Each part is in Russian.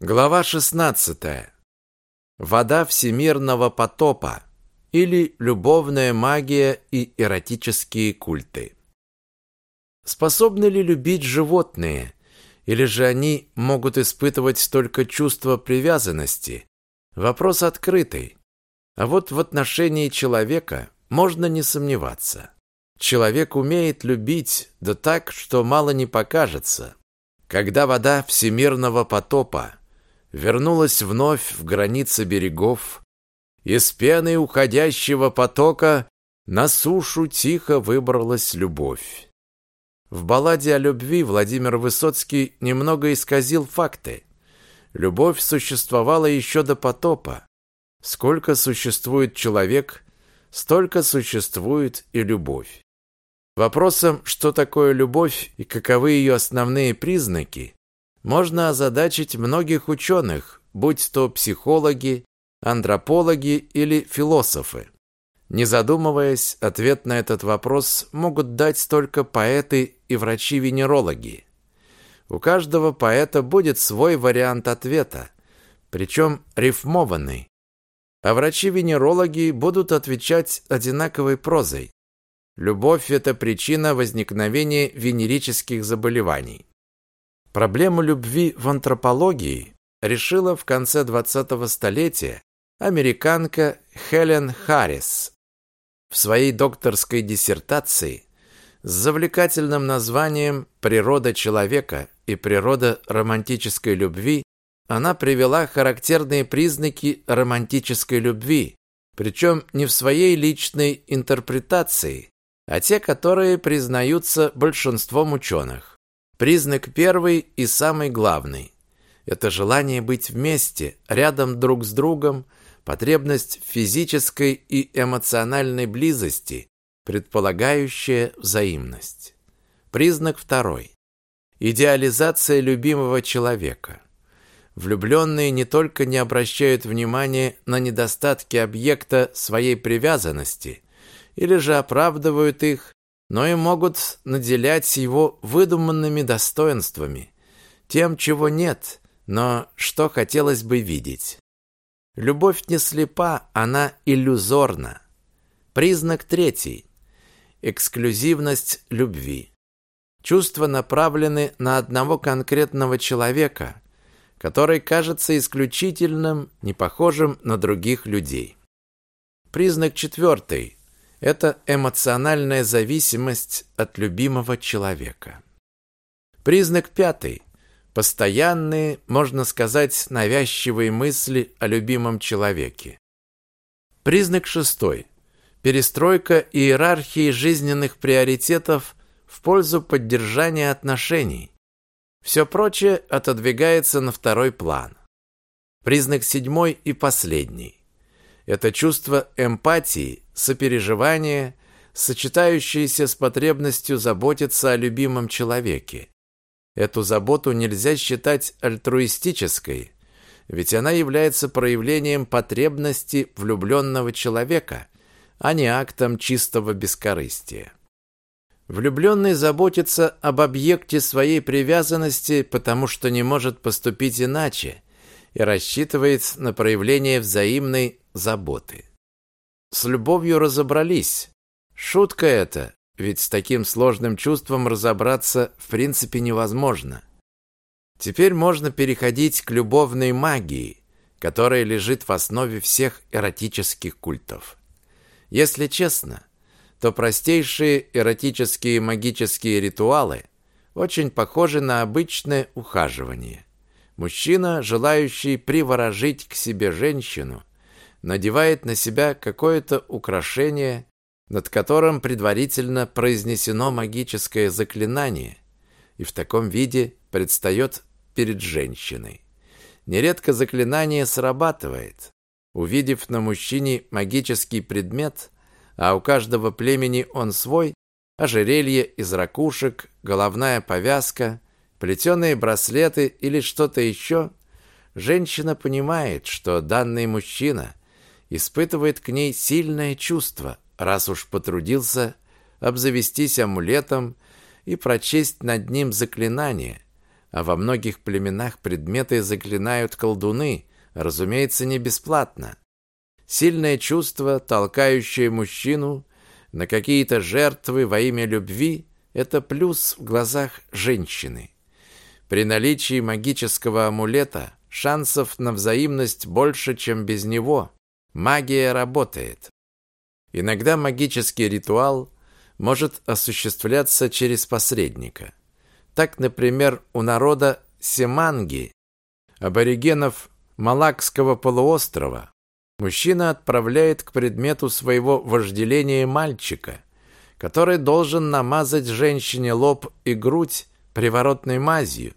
Глава 16. Вода всемирного потопа или любовная магия и эротические культы. Способны ли любить животные, или же они могут испытывать только чувство привязанности? Вопрос открытый. А вот в отношении человека можно не сомневаться. Человек умеет любить, да так, что мало не покажется. Когда вода всемирного потопа вернулась вновь в границы берегов. Из пены уходящего потока на сушу тихо выбралась любовь. В балладе о любви Владимир Высоцкий немного исказил факты. Любовь существовала еще до потопа. Сколько существует человек, столько существует и любовь. Вопросом, что такое любовь и каковы ее основные признаки, можно озадачить многих ученых, будь то психологи, антропологи или философы. Не задумываясь, ответ на этот вопрос могут дать только поэты и врачи-венерологи. У каждого поэта будет свой вариант ответа, причем рифмованный. А врачи-венерологи будут отвечать одинаковой прозой. Любовь – это причина возникновения венерических заболеваний. Проблему любви в антропологии решила в конце 20-го столетия американка Хелен Харрис. В своей докторской диссертации с завлекательным названием «Природа человека и природа романтической любви» она привела характерные признаки романтической любви, причем не в своей личной интерпретации, а те, которые признаются большинством ученых. Признак первый и самый главный – это желание быть вместе, рядом друг с другом, потребность физической и эмоциональной близости, предполагающая взаимность. Признак второй – идеализация любимого человека. Влюбленные не только не обращают внимания на недостатки объекта своей привязанности или же оправдывают их, но и могут наделять его выдуманными достоинствами, тем, чего нет, но что хотелось бы видеть. Любовь не слепа, она иллюзорна. Признак третий – эксклюзивность любви. Чувства направлены на одного конкретного человека, который кажется исключительным, не похожим на других людей. Признак четвертый это эмоциональная зависимость от любимого человека. Признак пятый. Постоянные, можно сказать, навязчивые мысли о любимом человеке. Признак шестой. Перестройка иерархии жизненных приоритетов в пользу поддержания отношений. Все прочее отодвигается на второй план. Признак седьмой и последний. Это чувство эмпатии, сопереживания, сочетающееся с потребностью заботиться о любимом человеке. Эту заботу нельзя считать альтруистической, ведь она является проявлением потребности влюбленного человека, а не актом чистого бескорыстия. Влюбленный заботится об объекте своей привязанности, потому что не может поступить иначе и рассчитывает на проявление взаимной заботы. С любовью разобрались. Шутка это, ведь с таким сложным чувством разобраться в принципе невозможно. Теперь можно переходить к любовной магии, которая лежит в основе всех эротических культов. Если честно, то простейшие эротические магические ритуалы очень похожи на обычное ухаживание. Мужчина, желающий приворожить к себе женщину – надевает на себя какое-то украшение, над которым предварительно произнесено магическое заклинание, и в таком виде предстает перед женщиной. Нередко заклинание срабатывает. Увидев на мужчине магический предмет, а у каждого племени он свой, ожерелье из ракушек, головная повязка, плетеные браслеты или что-то еще, женщина понимает, что данный мужчина – испытывает к ней сильное чувство, раз уж потрудился обзавестись амулетом и прочесть над ним заклинание, а во многих племенах предметы заклинают колдуны, разумеется, не бесплатно. Сильное чувство, толкающее мужчину на какие-то жертвы во имя любви, это плюс в глазах женщины. При наличии магического амулета шансов на взаимность больше, чем без него. Магия работает. Иногда магический ритуал может осуществляться через посредника. Так, например, у народа Семанги, аборигенов Малакского полуострова, мужчина отправляет к предмету своего вожделения мальчика, который должен намазать женщине лоб и грудь приворотной мазью,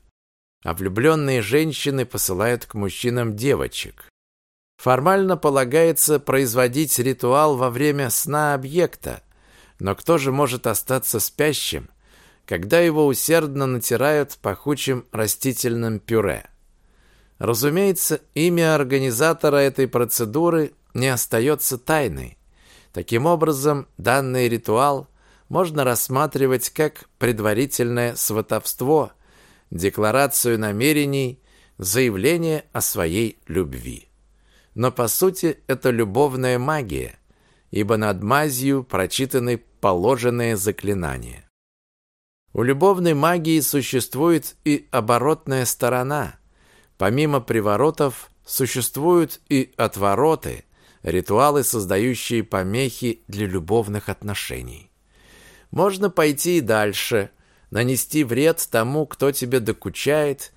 а влюбленные женщины посылают к мужчинам девочек. Формально полагается производить ритуал во время сна объекта, но кто же может остаться спящим, когда его усердно натирают пахучим растительным пюре? Разумеется, имя организатора этой процедуры не остается тайной. Таким образом, данный ритуал можно рассматривать как предварительное сватовство, декларацию намерений, заявление о своей любви. Но по сути это любовная магия, ибо над мазью прочитаны положенные заклинания. У любовной магии существует и оборотная сторона. Помимо приворотов существуют и отвороты, ритуалы, создающие помехи для любовных отношений. Можно пойти и дальше, нанести вред тому, кто тебе докучает,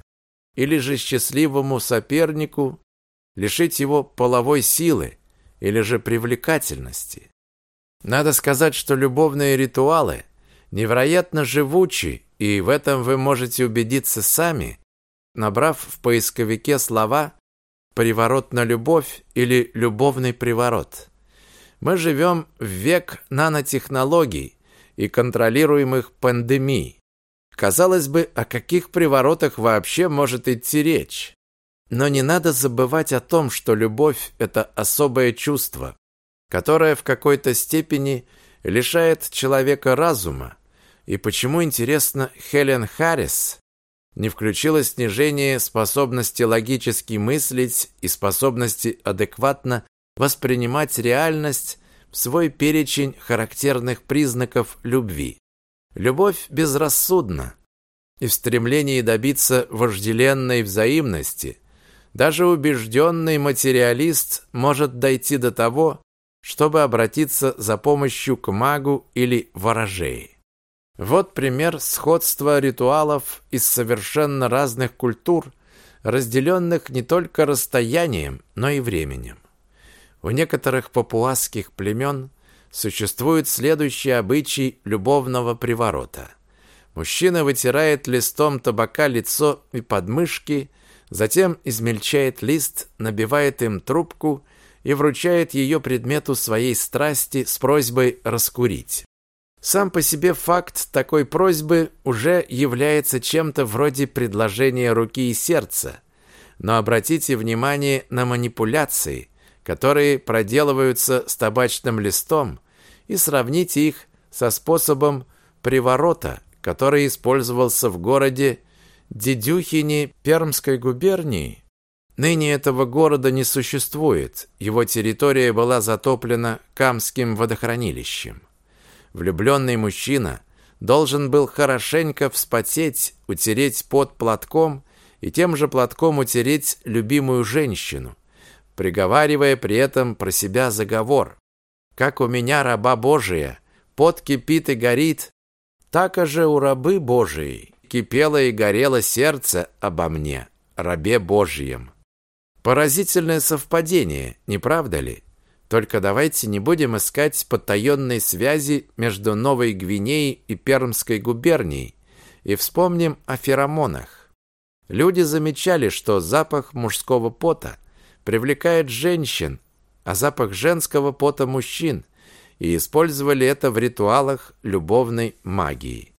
или же счастливому сопернику лишить его половой силы или же привлекательности. Надо сказать, что любовные ритуалы невероятно живучи, и в этом вы можете убедиться сами, набрав в поисковике слова «приворот на любовь» или «любовный приворот». Мы живем в век нанотехнологий и контролируемых пандемий. Казалось бы, о каких приворотах вообще может идти речь? Но не надо забывать о том, что любовь – это особое чувство, которое в какой-то степени лишает человека разума. И почему, интересно, Хелен Харрис не включила снижение способности логически мыслить и способности адекватно воспринимать реальность свой перечень характерных признаков любви? Любовь безрассудна, и в стремлении добиться вожделенной взаимности даже убежденный материалист может дойти до того, чтобы обратиться за помощью к магу или ворожее. Вот пример сходства ритуалов из совершенно разных культур, разделенных не только расстоянием, но и временем. У некоторых папуасских племен существует следующий обычай любовного приворота. Мужчина вытирает листом табака лицо и подмышки, затем измельчает лист, набивает им трубку и вручает ее предмету своей страсти с просьбой раскурить. Сам по себе факт такой просьбы уже является чем-то вроде предложения руки и сердца. Но обратите внимание на манипуляции, которые проделываются с табачным листом, и сравните их со способом приворота, который использовался в городе Дедюхине Пермской губернии. Ныне этого города не существует, его территория была затоплена Камским водохранилищем. Влюбленный мужчина должен был хорошенько вспотеть, утереть под платком и тем же платком утереть любимую женщину, приговаривая при этом про себя заговор. «Как у меня раба Божия, пот кипит и горит, так же у рабы Божией кипело и горело сердце обо мне, рабе Божьем». Поразительное совпадение, не правда ли? Только давайте не будем искать потаенной связи между Новой Гвинеей и Пермской губернией и вспомним о феромонах. Люди замечали, что запах мужского пота привлекает женщин, а запах женского пота мужчин, и использовали это в ритуалах любовной магии.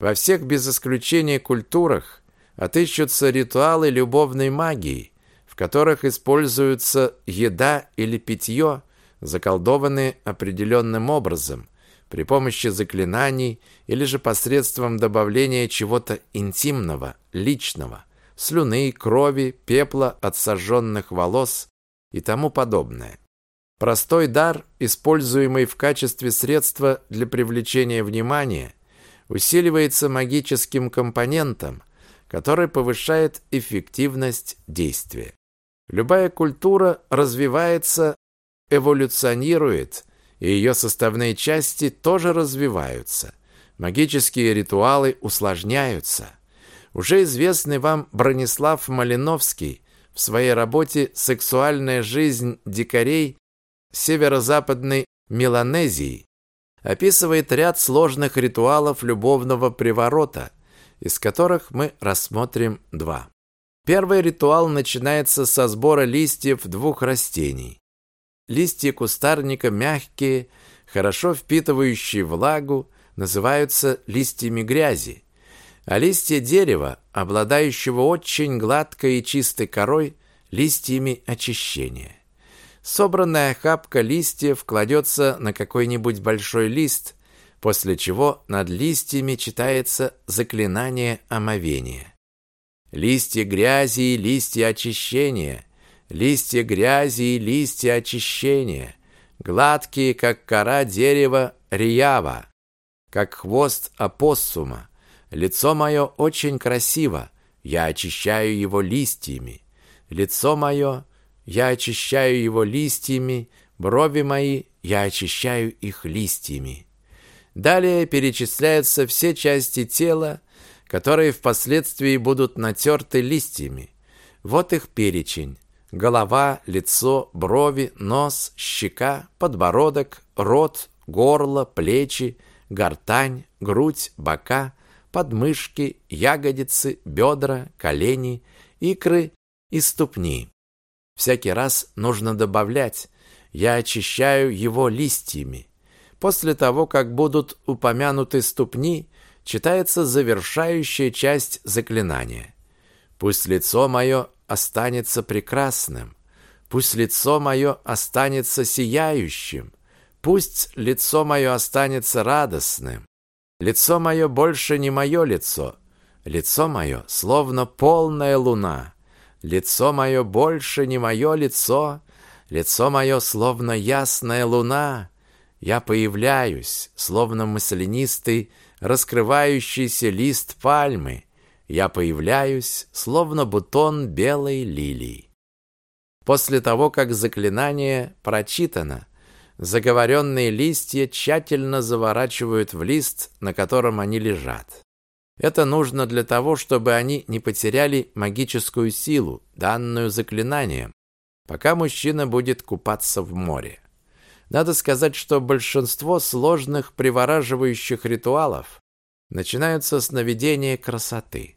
Во всех без исключения культурах отыщутся ритуалы любовной магии – в которых используется еда или питье, заколдованные определенным образом, при помощи заклинаний или же посредством добавления чего-то интимного, личного, слюны, крови, пепла от сожженных волос и тому подобное. Простой дар, используемый в качестве средства для привлечения внимания, усиливается магическим компонентом, который повышает эффективность действия. Любая культура развивается, эволюционирует, и ее составные части тоже развиваются. Магические ритуалы усложняются. Уже известный вам Бронислав Малиновский в своей работе «Сексуальная жизнь дикарей» северо-западной Меланезии описывает ряд сложных ритуалов любовного приворота, из которых мы рассмотрим два. Первый ритуал начинается со сбора листьев двух растений. Листья кустарника мягкие, хорошо впитывающие влагу, называются листьями грязи, а листья дерева, обладающего очень гладкой и чистой корой, листьями очищения. Собранная охапка листьев кладется на какой-нибудь большой лист, после чего над листьями читается заклинание омовения. Листья грязи и листья очищения, листья грязи и листья очищения, гладкие, как кора дерева риява, как хвост опоссума. Лицо мое очень красиво, я очищаю его листьями. Лицо мое – я очищаю его листьями, брови мои, я очищаю их листьями. Далее перечисляются все части тела, которые впоследствии будут натерты листьями. Вот их перечень. Голова, лицо, брови, нос, щека, подбородок, рот, горло, плечи, гортань, грудь, бока, подмышки, ягодицы, бедра, колени, икры и ступни. Всякий раз нужно добавлять «я очищаю его листьями». После того, как будут упомянуты ступни, читается завершающая часть заклинания. «Пусть лицо мое останется прекрасным, пусть лицо мое останется сияющим, пусть лицо мое останется радостным. Лицо мое больше не мое лицо, лицо мое словно полная луна». Лицо мое больше не мое лицо, лицо мое словно ясная луна. Я появляюсь, словно маслянистый, раскрывающийся лист пальмы. Я появляюсь, словно бутон белой лилии. После того, как заклинание прочитано, заговоренные листья тщательно заворачивают в лист, на котором они лежат. Это нужно для того, чтобы они не потеряли магическую силу, данную заклинанием, пока мужчина будет купаться в море. Надо сказать, что большинство сложных привораживающих ритуалов начинаются с наведения красоты.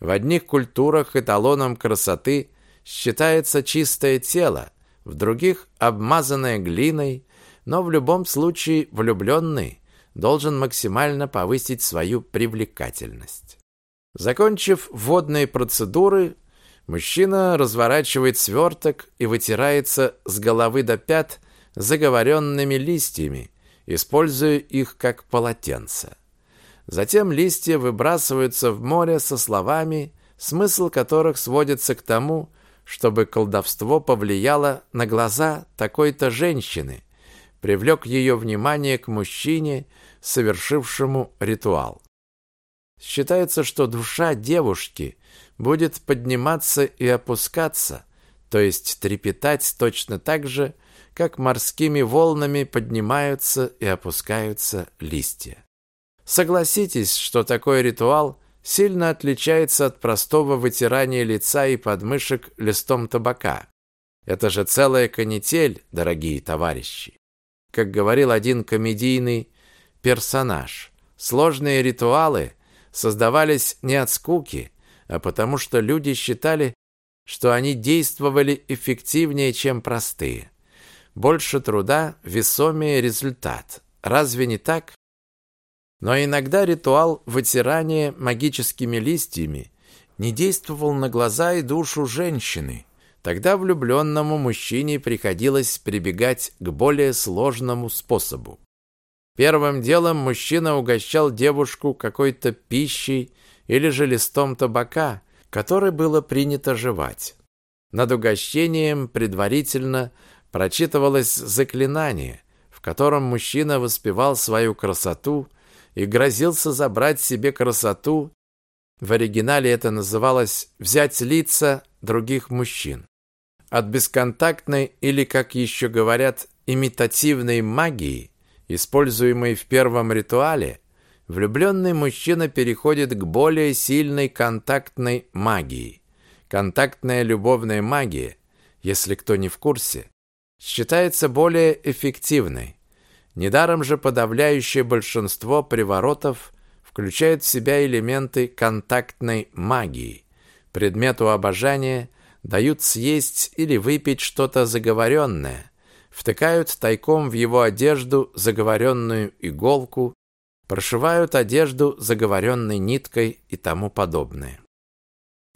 В одних культурах эталоном красоты считается чистое тело, в других – обмазанное глиной, но в любом случае влюбленный – должен максимально повысить свою привлекательность. Закончив водные процедуры, мужчина разворачивает сверток и вытирается с головы до пят заговоренными листьями, используя их как полотенце. Затем листья выбрасываются в море со словами, смысл которых сводится к тому, чтобы колдовство повлияло на глаза такой-то женщины, привлек ее внимание к мужчине, совершившему ритуал. Считается, что душа девушки будет подниматься и опускаться, то есть трепетать точно так же, как морскими волнами поднимаются и опускаются листья. Согласитесь, что такой ритуал сильно отличается от простого вытирания лица и подмышек листом табака. Это же целая канитель, дорогие товарищи. Как говорил один комедийный персонаж, сложные ритуалы создавались не от скуки, а потому что люди считали, что они действовали эффективнее, чем простые. Больше труда, весомее результат. Разве не так? Но иногда ритуал вытирания магическими листьями не действовал на глаза и душу женщины – Тогда влюбленному мужчине приходилось прибегать к более сложному способу. Первым делом мужчина угощал девушку какой-то пищей или же листом табака, который было принято жевать. Над угощением предварительно прочитывалось заклинание, в котором мужчина воспевал свою красоту и грозился забрать себе красоту. В оригинале это называлось «взять лица других мужчин». От бесконтактной или, как еще говорят, имитативной магии, используемой в первом ритуале, влюбленный мужчина переходит к более сильной контактной магии. Контактная любовная магия, если кто не в курсе, считается более эффективной. Недаром же подавляющее большинство приворотов включает в себя элементы контактной магии. Предмету обожания дают съесть или выпить что-то заговоренное, втыкают тайком в его одежду заговоренную иголку, прошивают одежду заговоренной ниткой и тому подобное.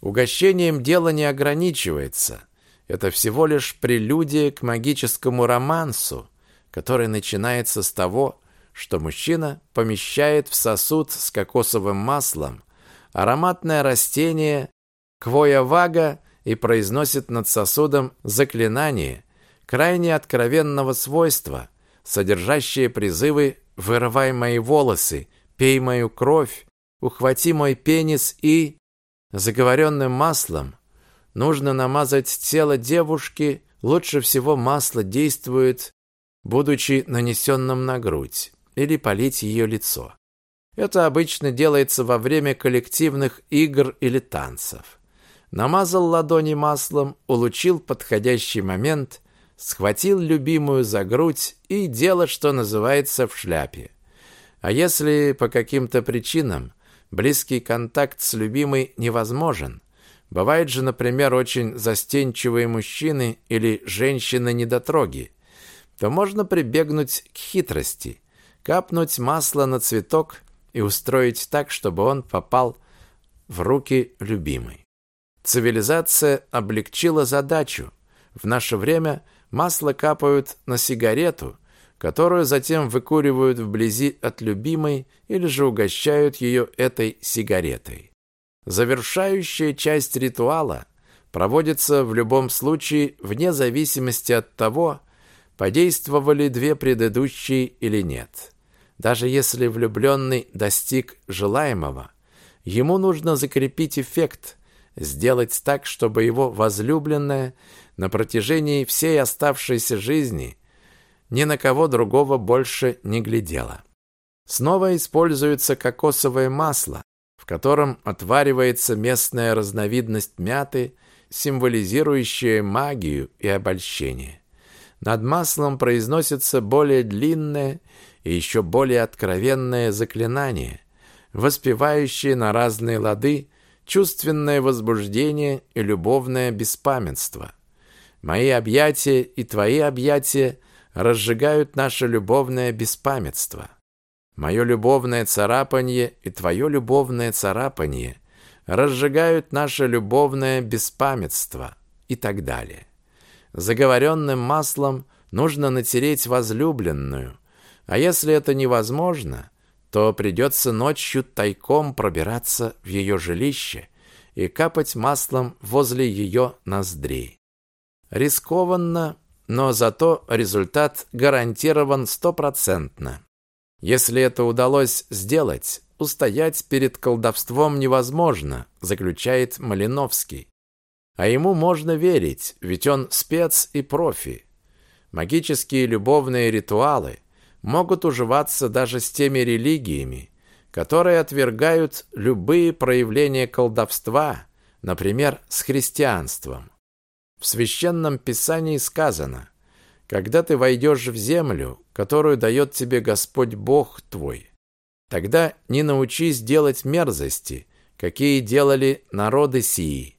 Угощением дело не ограничивается. Это всего лишь прелюдия к магическому романсу, который начинается с того, что мужчина помещает в сосуд с кокосовым маслом ароматное растение квоя-вага и произносит над сосудом заклинание крайне откровенного свойства, содержащее призывы «вырывай мои волосы», «пей мою кровь», «ухвати мой пенис» и заговоренным маслом нужно намазать тело девушки, лучше всего масло действует, будучи нанесенным на грудь, или полить ее лицо. Это обычно делается во время коллективных игр или танцев. Намазал ладони маслом, улучил подходящий момент, схватил любимую за грудь и дело, что называется, в шляпе. А если по каким-то причинам близкий контакт с любимой невозможен, бывает же, например, очень застенчивые мужчины или женщины-недотроги, то можно прибегнуть к хитрости, капнуть масло на цветок и устроить так, чтобы он попал в руки любимой. Цивилизация облегчила задачу. В наше время масло капают на сигарету, которую затем выкуривают вблизи от любимой или же угощают ее этой сигаретой. Завершающая часть ритуала проводится в любом случае вне зависимости от того, подействовали две предыдущие или нет. Даже если влюбленный достиг желаемого, ему нужно закрепить эффект, сделать так, чтобы его возлюбленная на протяжении всей оставшейся жизни ни на кого другого больше не глядела. Снова используется кокосовое масло, в котором отваривается местная разновидность мяты, символизирующая магию и обольщение. Над маслом произносится более длинное и еще более откровенное заклинание, воспевающее на разные лады чувственное возбуждение и любовное беспамятство. Мои объятия и твои объятия разжигают наше любовное беспамятство. Мое любовное царапанье и твое любовное царапанье разжигают наше любовное беспамятство и так далее. Заговоренным маслом нужно натереть возлюбленную, а если это невозможно, то придется ночью тайком пробираться в ее жилище и капать маслом возле ее ноздрей. Рискованно, но зато результат гарантирован стопроцентно. Если это удалось сделать, устоять перед колдовством невозможно, заключает Малиновский. А ему можно верить, ведь он спец и профи. Магические любовные ритуалы – могут уживаться даже с теми религиями, которые отвергают любые проявления колдовства, например, с христианством. В священном писании сказано: когда ты войдешь в землю, которую дает тебе Господь Бог твой, тогда не научись делать мерзости, какие делали народы сии.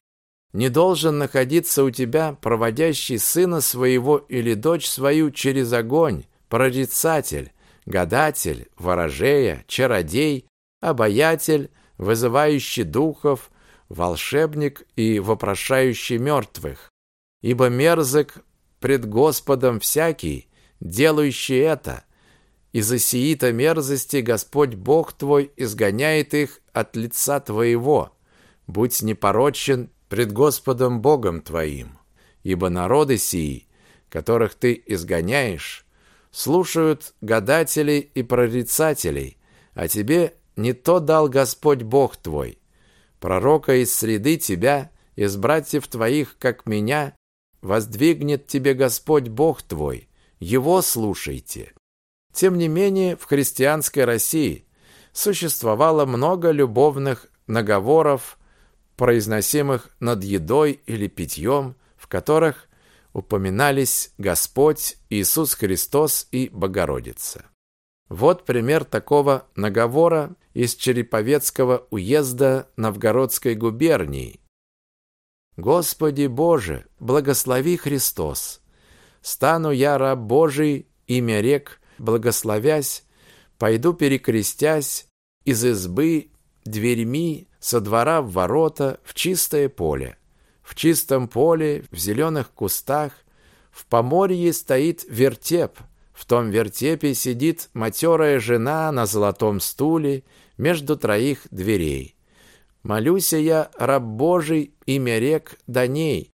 Не должен находиться у тебя проводящий сына своего или дочь свою через огонь, прорицатель, гадатель, ворожея, чародей, обаятель, вызывающий духов, волшебник и вопрошающий мертвых. Ибо мерзок пред Господом всякий, делающий это, из-за сиита мерзости Господь Бог твой изгоняет их от лица твоего. Будь непорочен пред Господом Богом твоим, ибо народы сии, которых ты изгоняешь, слушают гадателей и прорицателей, а тебе не то дал Господь Бог твой. Пророка из среды тебя, из братьев твоих, как меня, воздвигнет тебе Господь Бог твой. Его слушайте. Тем не менее, в христианской России существовало много любовных наговоров, произносимых над едой или питьем, в которых упоминались Господь, Иисус Христос и Богородица. Вот пример такого наговора из Череповецкого уезда Новгородской губернии. «Господи Боже, благослови Христос! Стану я раб Божий, имя рек, благословясь, пойду перекрестясь из избы дверьми со двора в ворота в чистое поле. В чистом поле, в зеленых кустах, в поморье стоит вертеп. В том вертепе сидит матерая жена на золотом стуле между троих дверей. Молюся я, раб Божий, имя рек до ней.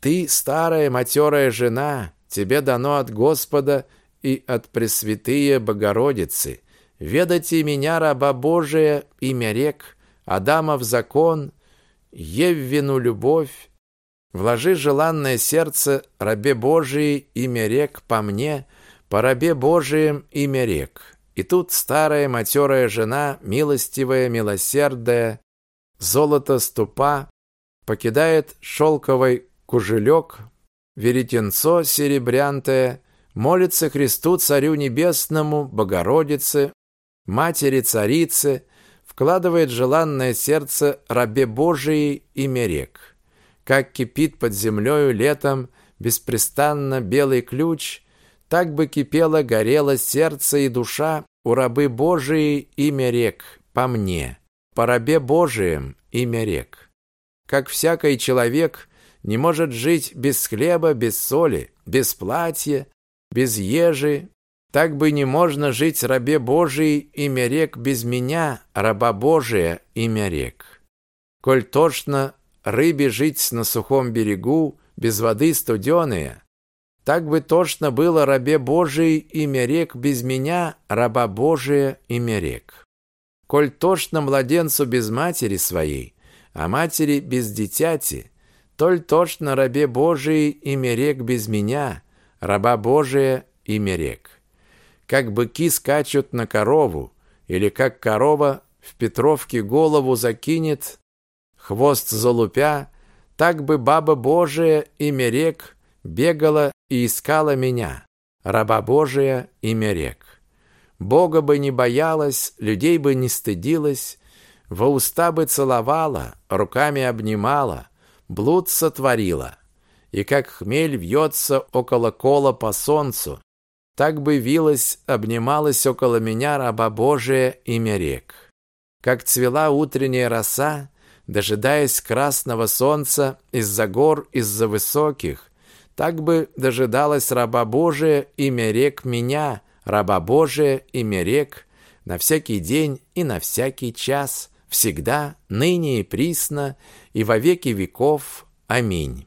Ты, старая матерая жена, тебе дано от Господа и от Пресвятые Богородицы. Ведайте меня, раба Божия, имя рек, Адама в закон, Еввину любовь, Вложи желанное сердце рабе Божией имя рек по мне, по рабе Божием имя рек. И тут старая матерая жена, милостивая, милосердная, золото ступа, покидает шелковый кужелек, веретенцо серебрянтое, молится Христу Царю Небесному, Богородице, Матери Царице, вкладывает желанное сердце рабе Божией имя рек как кипит под землею летом беспрестанно белый ключ, так бы кипело, горело сердце и душа у рабы Божией имя рек, по мне, по рабе Божием имя рек. Как всякий человек не может жить без хлеба, без соли, без платья, без ежи, так бы не можно жить рабе Божией имя рек без меня, раба Божия имя рек. Коль точно рыбе жить на сухом берегу, без воды студеные. Так бы точно было рабе Божий имя рек без меня, раба Божия имя рек. Коль точно младенцу без матери своей, а матери без дитяти, толь точно рабе Божий имя рек без меня, раба Божия имя рек. Как быки скачут на корову, или как корова в Петровке голову закинет, хвост залупя, так бы баба Божия, имя рек, бегала и искала меня, раба Божия, имя рек. Бога бы не боялась, людей бы не стыдилась, во уста бы целовала, руками обнимала, блуд сотворила. И как хмель вьется около кола по солнцу, так бы вилась, обнималась около меня раба Божия имя рек. Как цвела утренняя роса, дожидаясь красного солнца из-за гор, из-за высоких, так бы дожидалась раба Божия имя рек меня, раба Божия имя рек, на всякий день и на всякий час, всегда, ныне и присно, и во веки веков. Аминь.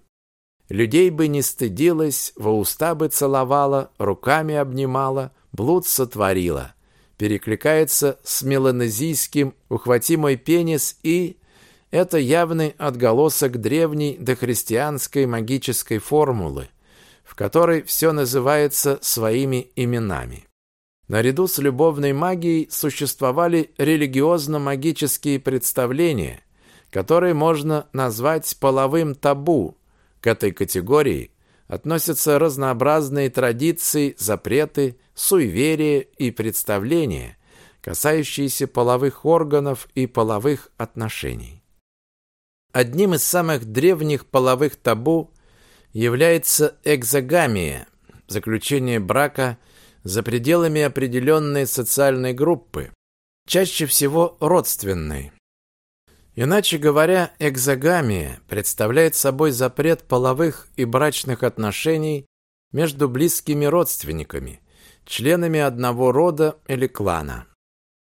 Людей бы не стыдилась, во уста бы целовала, руками обнимала, блуд сотворила. Перекликается с меланезийским «ухвати мой пенис» и это явный отголосок древней дохристианской магической формулы, в которой все называется своими именами. Наряду с любовной магией существовали религиозно-магические представления, которые можно назвать половым табу. К этой категории относятся разнообразные традиции, запреты, суеверия и представления, касающиеся половых органов и половых отношений. Одним из самых древних половых табу является экзогамия, заключение брака за пределами определенной социальной группы, чаще всего родственной. Иначе говоря, экзогамия представляет собой запрет половых и брачных отношений между близкими родственниками, членами одного рода или клана.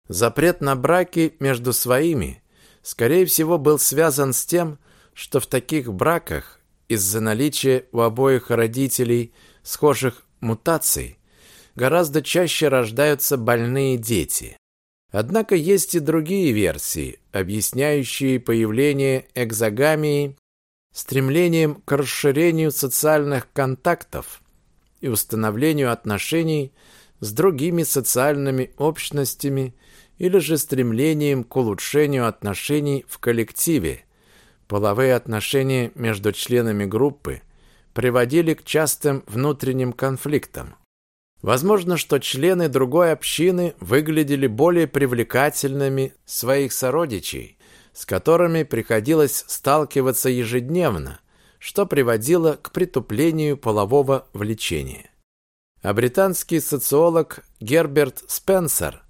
Запрет на браки между своими, скорее всего, был связан с тем, что в таких браках из-за наличия у обоих родителей схожих мутаций гораздо чаще рождаются больные дети. Однако есть и другие версии, объясняющие появление экзогамии стремлением к расширению социальных контактов и установлению отношений с другими социальными общностями или же стремлением к улучшению отношений в коллективе. Половые отношения между членами группы приводили к частым внутренним конфликтам. Возможно, что члены другой общины выглядели более привлекательными своих сородичей, с которыми приходилось сталкиваться ежедневно, что приводило к притуплению полового влечения. А британский социолог Герберт Спенсер,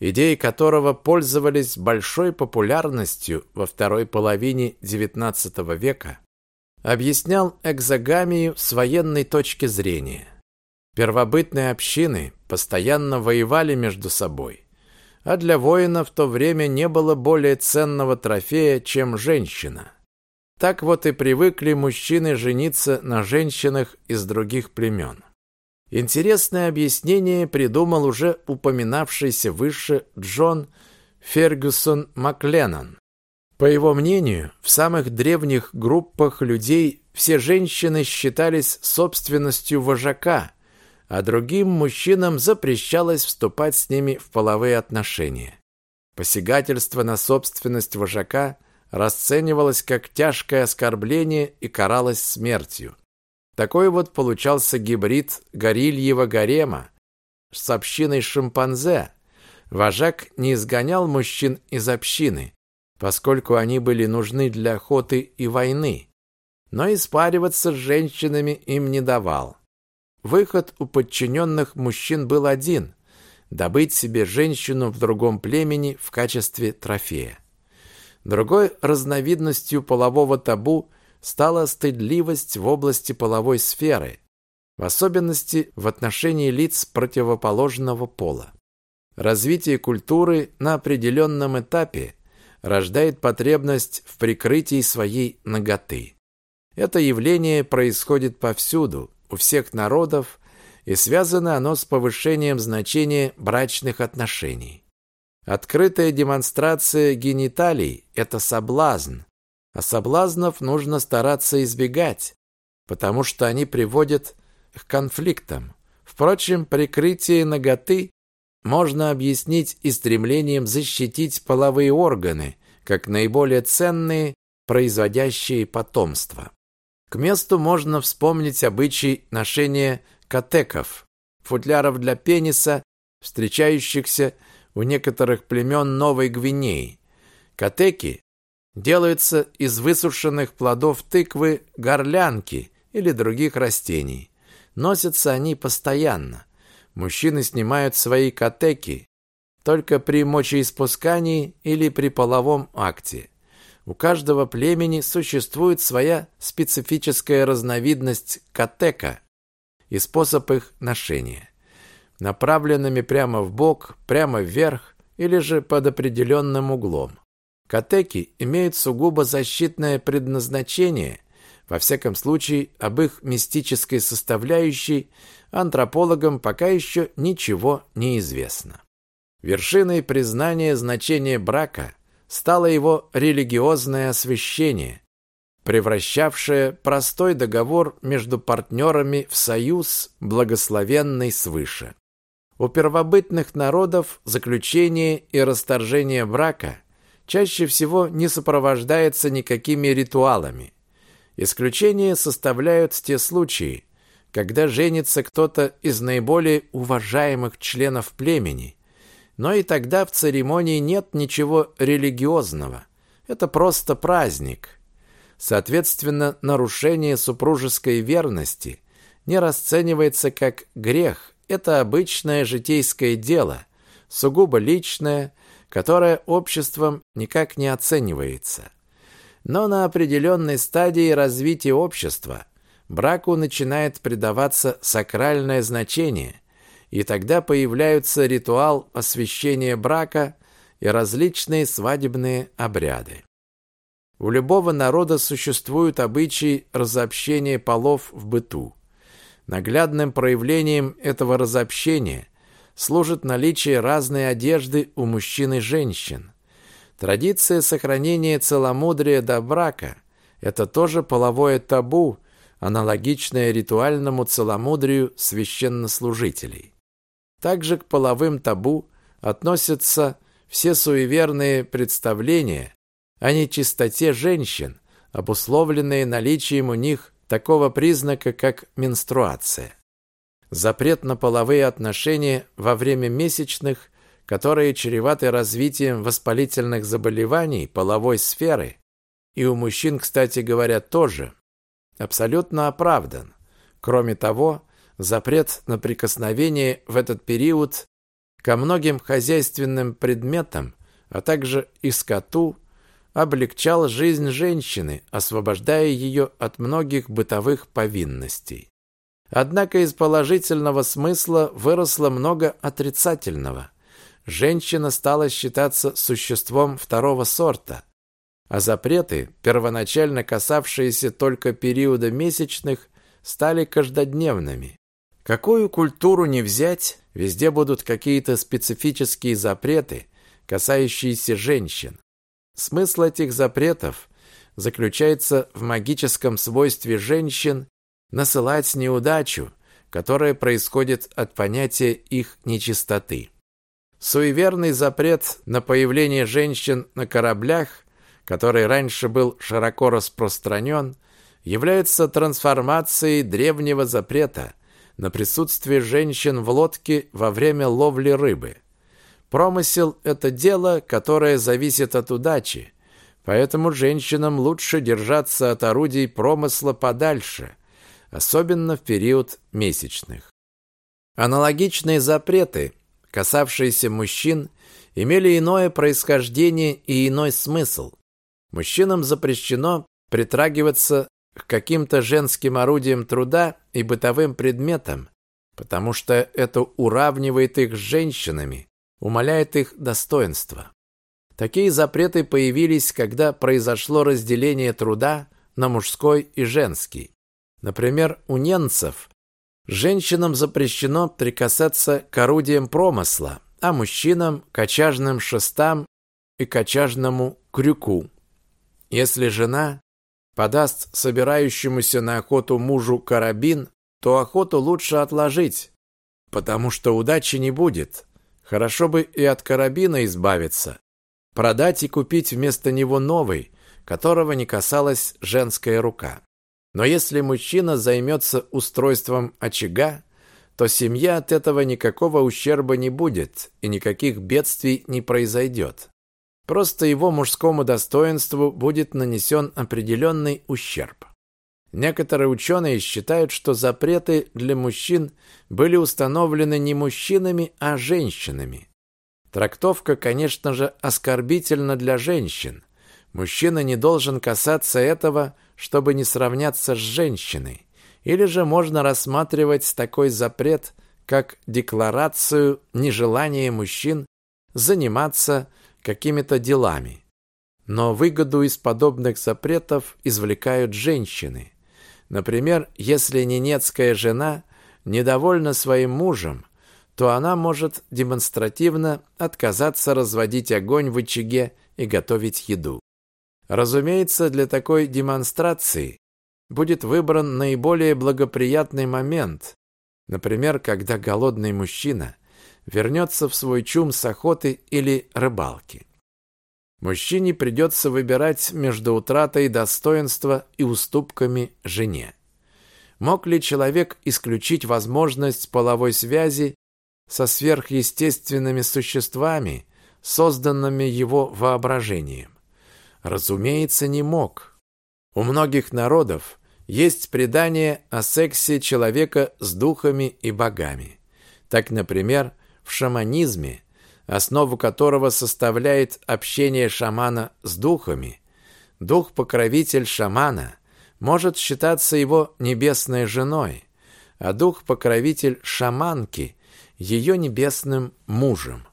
идеи которого пользовались большой популярностью во второй половине XIX века, объяснял экзогамию с военной точки зрения – Первобытные общины постоянно воевали между собой, а для воина в то время не было более ценного трофея, чем женщина. Так вот и привыкли мужчины жениться на женщинах из других племен. Интересное объяснение придумал уже упоминавшийся выше Джон Фергюсон Макленнон. По его мнению, в самых древних группах людей все женщины считались собственностью вожака – а другим мужчинам запрещалось вступать с ними в половые отношения. Посягательство на собственность вожака расценивалось как тяжкое оскорбление и каралось смертью. Такой вот получался гибрид горильего гарема с общиной шимпанзе. Вожак не изгонял мужчин из общины, поскольку они были нужны для охоты и войны, но испариваться с женщинами им не давал. Выход у подчиненных мужчин был один – добыть себе женщину в другом племени в качестве трофея. Другой разновидностью полового табу стала стыдливость в области половой сферы, в особенности в отношении лиц противоположного пола. Развитие культуры на определенном этапе рождает потребность в прикрытии своей наготы. Это явление происходит повсюду, у всех народов, и связано оно с повышением значения брачных отношений. Открытая демонстрация гениталий – это соблазн, а соблазнов нужно стараться избегать, потому что они приводят к конфликтам. Впрочем, прикрытие наготы можно объяснить и стремлением защитить половые органы, как наиболее ценные, производящие потомство. К месту можно вспомнить обычай ношения катеков, футляров для пениса, встречающихся у некоторых племен Новой Гвинеи. Катеки делаются из высушенных плодов тыквы, горлянки или других растений. Носятся они постоянно. Мужчины снимают свои катеки только при мочеиспускании или при половом акте. У каждого племени существует своя специфическая разновидность катека и способ их ношения. Направленными прямо в бок, прямо вверх или же под определенным углом. Катеки имеют сугубо защитное предназначение, во всяком случае об их мистической составляющей антропологам пока еще ничего не известно. Вершиной признания значения брака – стало его религиозное освящение, превращавшее простой договор между партнерами в союз, благословенный свыше. У первобытных народов заключение и расторжение брака чаще всего не сопровождается никакими ритуалами. Исключение составляют те случаи, когда женится кто-то из наиболее уважаемых членов племени, но и тогда в церемонии нет ничего религиозного. Это просто праздник. Соответственно, нарушение супружеской верности не расценивается как грех. Это обычное житейское дело, сугубо личное, которое обществом никак не оценивается. Но на определенной стадии развития общества браку начинает придаваться сакральное значение – и тогда появляются ритуал освящения брака и различные свадебные обряды. У любого народа существуют обычаи разобщения полов в быту. Наглядным проявлением этого разобщения служит наличие разной одежды у мужчин и женщин. Традиция сохранения целомудрия до брака – это тоже половое табу, аналогичное ритуальному целомудрию священнослужителей. Также к половым табу относятся все суеверные представления о нечистоте женщин, обусловленные наличием у них такого признака, как менструация. Запрет на половые отношения во время месячных, которые чреваты развитием воспалительных заболеваний половой сферы, и у мужчин, кстати говоря, тоже, абсолютно оправдан. Кроме того, запрет на прикосновение в этот период ко многим хозяйственным предметам, а также и скоту, облегчал жизнь женщины, освобождая ее от многих бытовых повинностей. Однако из положительного смысла выросло много отрицательного. Женщина стала считаться существом второго сорта, а запреты, первоначально касавшиеся только периода месячных, стали каждодневными. Какую культуру не взять, везде будут какие-то специфические запреты, касающиеся женщин. Смысл этих запретов заключается в магическом свойстве женщин насылать неудачу, которая происходит от понятия их нечистоты. Суеверный запрет на появление женщин на кораблях, который раньше был широко распространен, является трансформацией древнего запрета на присутствие женщин в лодке во время ловли рыбы – Промысел – это дело, которое зависит от удачи, поэтому женщинам лучше держаться от орудий промысла подальше, особенно в период месячных. Аналогичные запреты, касавшиеся мужчин, имели иное происхождение и иной смысл. Мужчинам запрещено притрагиваться к каким-то женским орудиям труда и бытовым предметам, потому что это уравнивает их с женщинами, умаляет их достоинство. Такие запреты появились, когда произошло разделение труда на мужской и женский. Например, у немцев женщинам запрещено прикасаться к орудиям промысла, а мужчинам – к кочажным шестам и кочажному крюку. Если жена подаст собирающемуся на охоту мужу карабин, то охоту лучше отложить, потому что удачи не будет, Хорошо бы и от карабина избавиться. Продать и купить вместо него новый, которого не касалась женская рука. Но если мужчина займется устройством очага, то семья от этого никакого ущерба не будет и никаких бедствий не произойдет. Просто его мужскому достоинству будет нанесен определенный ущерб. Некоторые ученые считают, что запреты для мужчин были установлены не мужчинами, а женщинами. Трактовка, конечно же, оскорбительна для женщин. Мужчина не должен касаться этого, чтобы не сравняться с женщиной. Или же можно рассматривать такой запрет, как декларацию нежелания мужчин заниматься какими-то делами. Но выгоду из подобных запретов извлекают женщины – Например, если ненецкая жена недовольна своим мужем, то она может демонстративно отказаться разводить огонь в очаге и готовить еду. Разумеется, для такой демонстрации будет выбран наиболее благоприятный момент, например, когда голодный мужчина вернется в свой чум с охоты или рыбалки. Мужчине придется выбирать между утратой достоинства и уступками жене. Мог ли человек исключить возможность половой связи со сверхъестественными существами, созданными его воображением? Разумеется, не мог. У многих народов есть предание о сексе человека с духами и богами. Так, например, в шаманизме – основу которого составляет общение шамана с духами, дух-покровитель шамана может считаться его небесной женой, а дух-покровитель шаманки ее небесным мужем.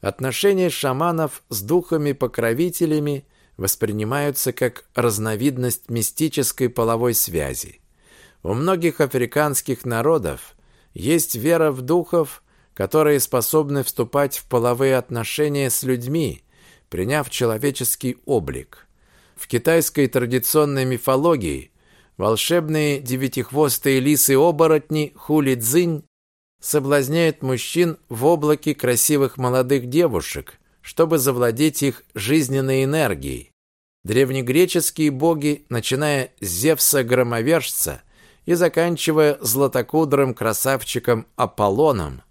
Отношения шаманов с духами-покровителями воспринимаются как разновидность мистической половой связи. У многих африканских народов есть вера в духов, которые способны вступать в половые отношения с людьми, приняв человеческий облик. В китайской традиционной мифологии волшебные девятихвостые лисы-оборотни Хули-Цзинь соблазняют мужчин в облаке красивых молодых девушек, чтобы завладеть их жизненной энергией. Древнегреческие боги, начиная с Зевса-громовержца и заканчивая златокудрым красавчиком Аполлоном,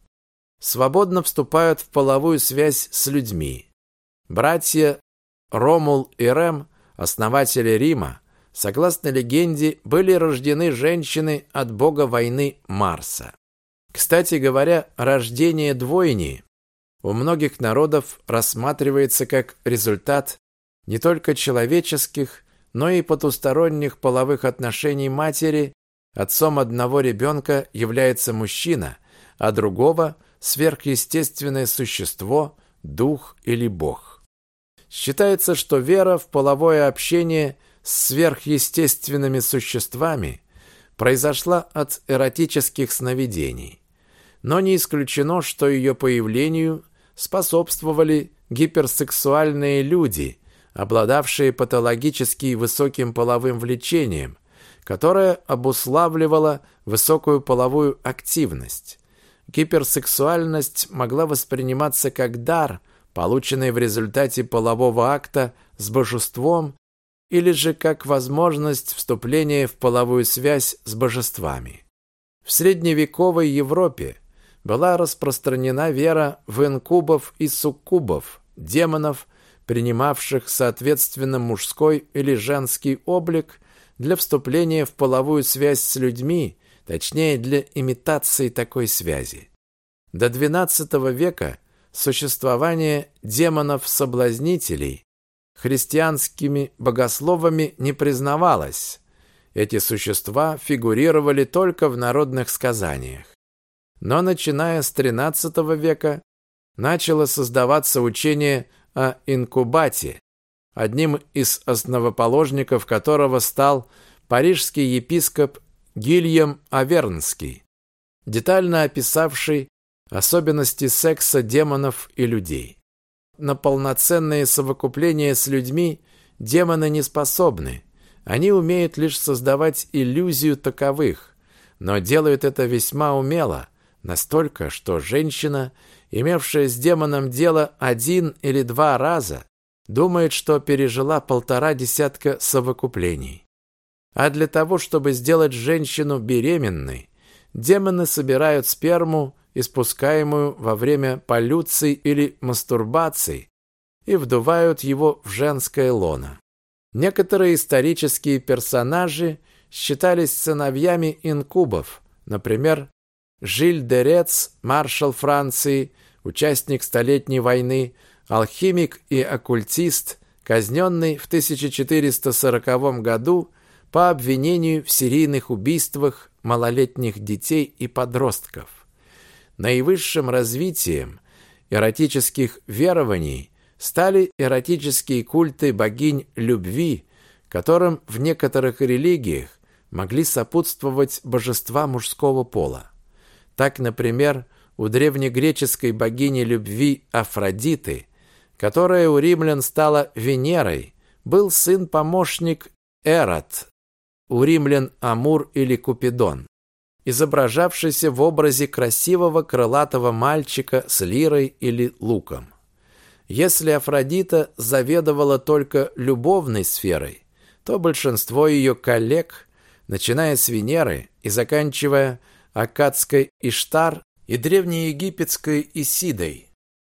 свободно вступают в половую связь с людьми. Братья Ромул и Рем, основатели Рима, согласно легенде, были рождены женщины от бога войны Марса. Кстати говоря, рождение двойни у многих народов рассматривается как результат не только человеческих, но и потусторонних половых отношений матери. Отцом одного ребенка является мужчина, а другого – сверхъестественное существо, дух или бог. Считается, что вера в половое общение с сверхъестественными существами произошла от эротических сновидений. Но не исключено, что ее появлению способствовали гиперсексуальные люди, обладавшие патологически высоким половым влечением, которое обуславливало высокую половую активность. Гиперсексуальность могла восприниматься как дар, полученный в результате полового акта с божеством или же как возможность вступления в половую связь с божествами. В средневековой Европе была распространена вера в инкубов и суккубов, демонов, принимавших соответственно мужской или женский облик для вступления в половую связь с людьми, точнее для имитации такой связи. До XII века существование демонов-соблазнителей христианскими богословами не признавалось. Эти существа фигурировали только в народных сказаниях. Но начиная с XIII века начало создаваться учение о инкубате, одним из основоположников которого стал парижский епископ Гильям Авернский, детально описавший особенности секса демонов и людей на полноценное совокупление с людьми демоны не способны. Они умеют лишь создавать иллюзию таковых, но делают это весьма умело, настолько, что женщина, имевшая с демоном дело один или два раза, думает, что пережила полтора десятка совокуплений. А для того, чтобы сделать женщину беременной, демоны собирают сперму испускаемую во время полюций или мастурбаций, и вдувают его в женское лоно. Некоторые исторические персонажи считались сыновьями инкубов, например, Жиль де Рец, маршал Франции, участник Столетней войны, алхимик и оккультист, казненный в 1440 году по обвинению в серийных убийствах малолетних детей и подростков. Наивысшим развитием эротических верований стали эротические культы богинь любви, которым в некоторых религиях могли сопутствовать божества мужского пола. Так, например, у древнегреческой богини любви Афродиты, которая у римлян стала Венерой, был сын-помощник Эрот, у римлян Амур или Купидон изображавшийся в образе красивого крылатого мальчика с лирой или луком. Если Афродита заведовала только любовной сферой, то большинство ее коллег, начиная с Венеры и заканчивая акадской Иштар и древнеегипетской Исидой,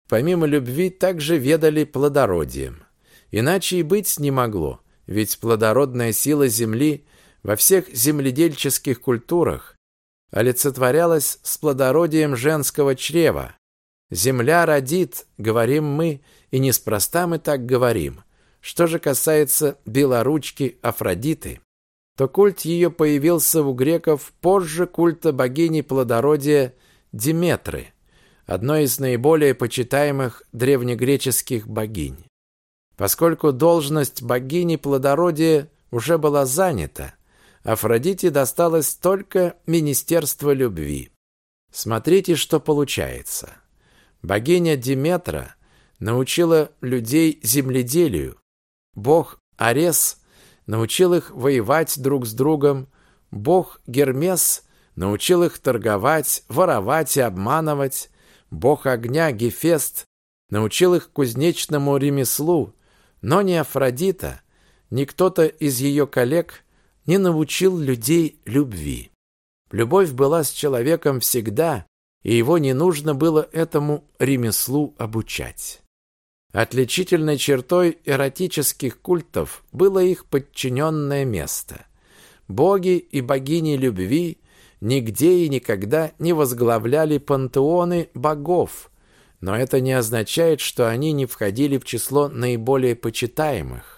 помимо любви также ведали плодородием. Иначе и быть не могло, ведь плодородная сила Земли во всех земледельческих культурах олицетворялась с плодородием женского чрева. «Земля родит», — говорим мы, и неспроста мы так говорим. Что же касается белоручки Афродиты, то культ ее появился у греков позже культа богини плодородия Диметры. одной из наиболее почитаемых древнегреческих богинь. Поскольку должность богини плодородия уже была занята, Афродите досталось только Министерство любви. Смотрите, что получается. Богиня Диметра научила людей земледелию. Бог Арес научил их воевать друг с другом. Бог Гермес научил их торговать, воровать и обманывать. Бог огня Гефест научил их кузнечному ремеслу, но ни Афродита, ни кто-то из ее коллег не научил людей любви. Любовь была с человеком всегда, и его не нужно было этому ремеслу обучать. Отличительной чертой эротических культов было их подчиненное место. Боги и богини любви нигде и никогда не возглавляли пантеоны богов, но это не означает, что они не входили в число наиболее почитаемых.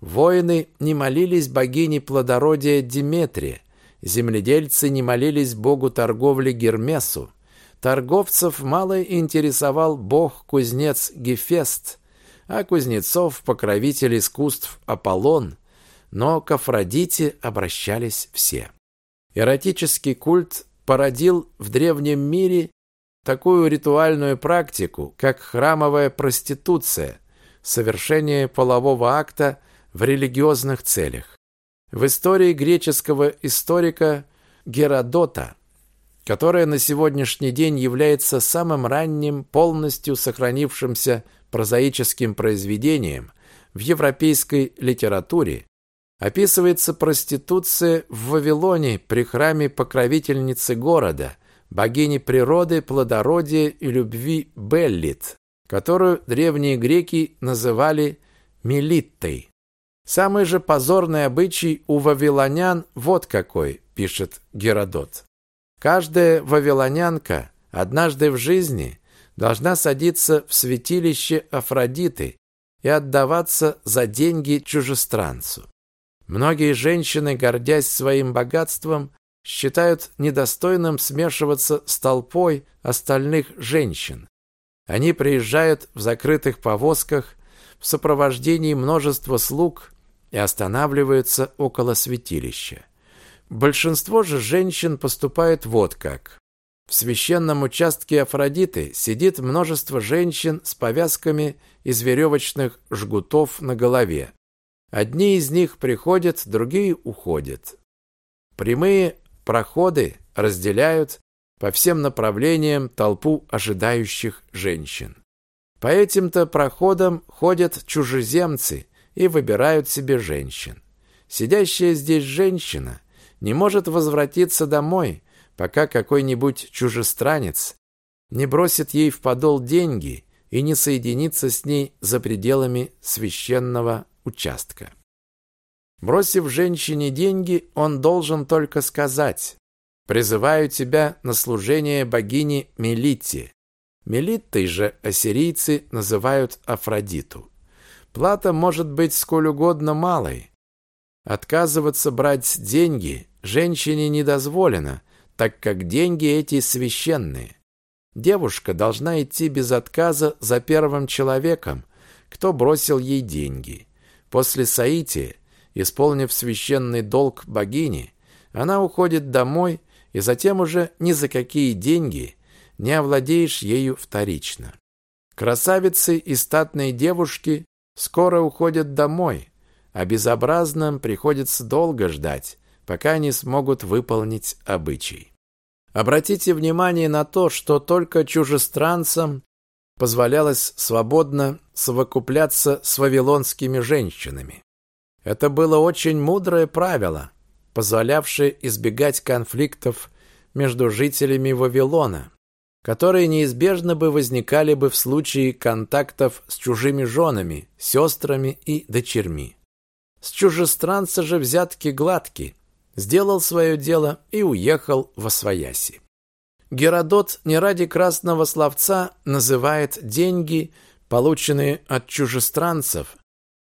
Воины не молились богине плодородия Диметре, земледельцы не молились богу торговли Гермесу, торговцев мало интересовал бог-кузнец Гефест, а кузнецов покровитель искусств Аполлон, но к Афродите обращались все. Эротический культ породил в древнем мире такую ритуальную практику, как храмовая проституция, совершение полового акта в религиозных целях. В истории греческого историка Геродота, которая на сегодняшний день является самым ранним, полностью сохранившимся прозаическим произведением в европейской литературе, описывается проституция в Вавилоне при храме покровительницы города – богини природы, плодородия и любви Беллит, которую древние греки называли Мелиттой. Самый же позорный обычай у вавилонян вот какой, пишет Геродот. Каждая вавилонянка однажды в жизни должна садиться в святилище Афродиты и отдаваться за деньги чужестранцу. Многие женщины, гордясь своим богатством, считают недостойным смешиваться с толпой остальных женщин. Они приезжают в закрытых повозках в сопровождении множества слуг и останавливаются около святилища. Большинство же женщин поступает вот как. В священном участке Афродиты сидит множество женщин с повязками из веревочных жгутов на голове. Одни из них приходят, другие уходят. Прямые Проходы разделяют по всем направлениям толпу ожидающих женщин. По этим-то проходам ходят чужеземцы и выбирают себе женщин. Сидящая здесь женщина не может возвратиться домой, пока какой-нибудь чужестранец не бросит ей в подол деньги и не соединится с ней за пределами священного участка. Бросив женщине деньги, он должен только сказать «Призываю тебя на служение богине Мелитте». Мелиттой же ассирийцы называют Афродиту. Плата может быть сколь угодно малой. Отказываться брать деньги женщине не дозволено, так как деньги эти священные. Девушка должна идти без отказа за первым человеком, кто бросил ей деньги. После соития Исполнив священный долг богини, она уходит домой, и затем уже ни за какие деньги не овладеешь ею вторично. Красавицы и статные девушки скоро уходят домой, а безобразным приходится долго ждать, пока они смогут выполнить обычай. Обратите внимание на то, что только чужестранцам позволялось свободно совокупляться с вавилонскими женщинами. Это было очень мудрое правило, позволявшее избегать конфликтов между жителями Вавилона, которые неизбежно бы возникали бы в случае контактов с чужими женами, сестрами и дочерьми. С чужестранца же взятки гладки, сделал свое дело и уехал во свояси. Геродот не ради красного словца называет деньги, полученные от чужестранцев,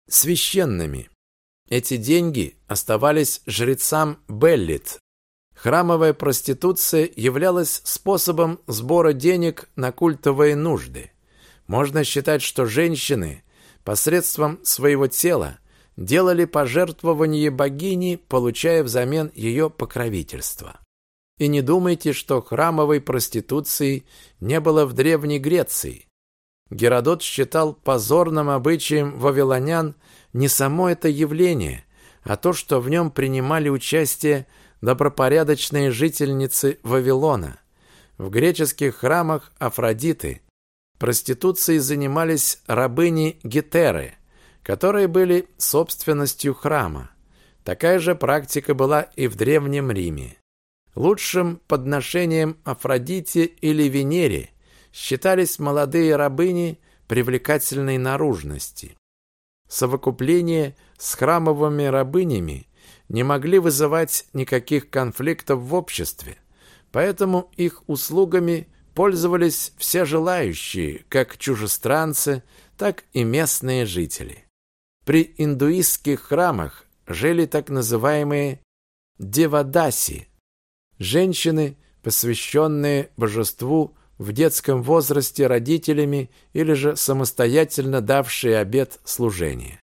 священными. Эти деньги оставались жрецам Беллит. Храмовая проституция являлась способом сбора денег на культовые нужды. Можно считать, что женщины посредством своего тела делали пожертвование богини, получая взамен ее покровительство. И не думайте, что храмовой проституции не было в Древней Греции. Геродот считал позорным обычаем вавилонян не само это явление, а то, что в нем принимали участие добропорядочные жительницы Вавилона. В греческих храмах Афродиты проституцией занимались рабыни Гетеры, которые были собственностью храма. Такая же практика была и в Древнем Риме. Лучшим подношением Афродите или Венере считались молодые рабыни привлекательной наружности. Совокупление с храмовыми рабынями не могли вызывать никаких конфликтов в обществе, поэтому их услугами пользовались все желающие, как чужестранцы, так и местные жители. При индуистских храмах жили так называемые девадаси, женщины, посвященные божеству в детском возрасте родителями или же самостоятельно давшие обет служения.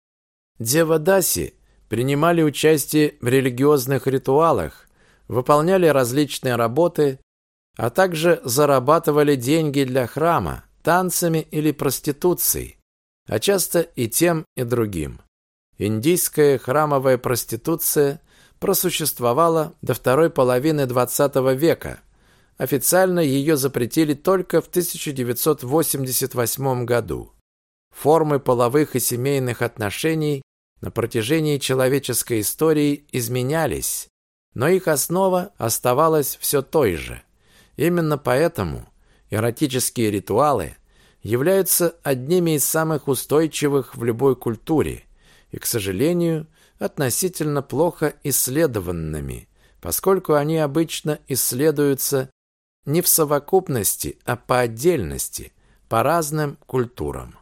Девадаси принимали участие в религиозных ритуалах, выполняли различные работы, а также зарабатывали деньги для храма танцами или проституцией, а часто и тем, и другим. Индийская храмовая проституция просуществовала до второй половины XX века. Официально ее запретили только в 1988 году. Формы половых и семейных отношений на протяжении человеческой истории изменялись, но их основа оставалась все той же. Именно поэтому эротические ритуалы являются одними из самых устойчивых в любой культуре и, к сожалению, относительно плохо исследованными, поскольку они обычно исследуются не в совокупности, а по отдельности, по разным культурам.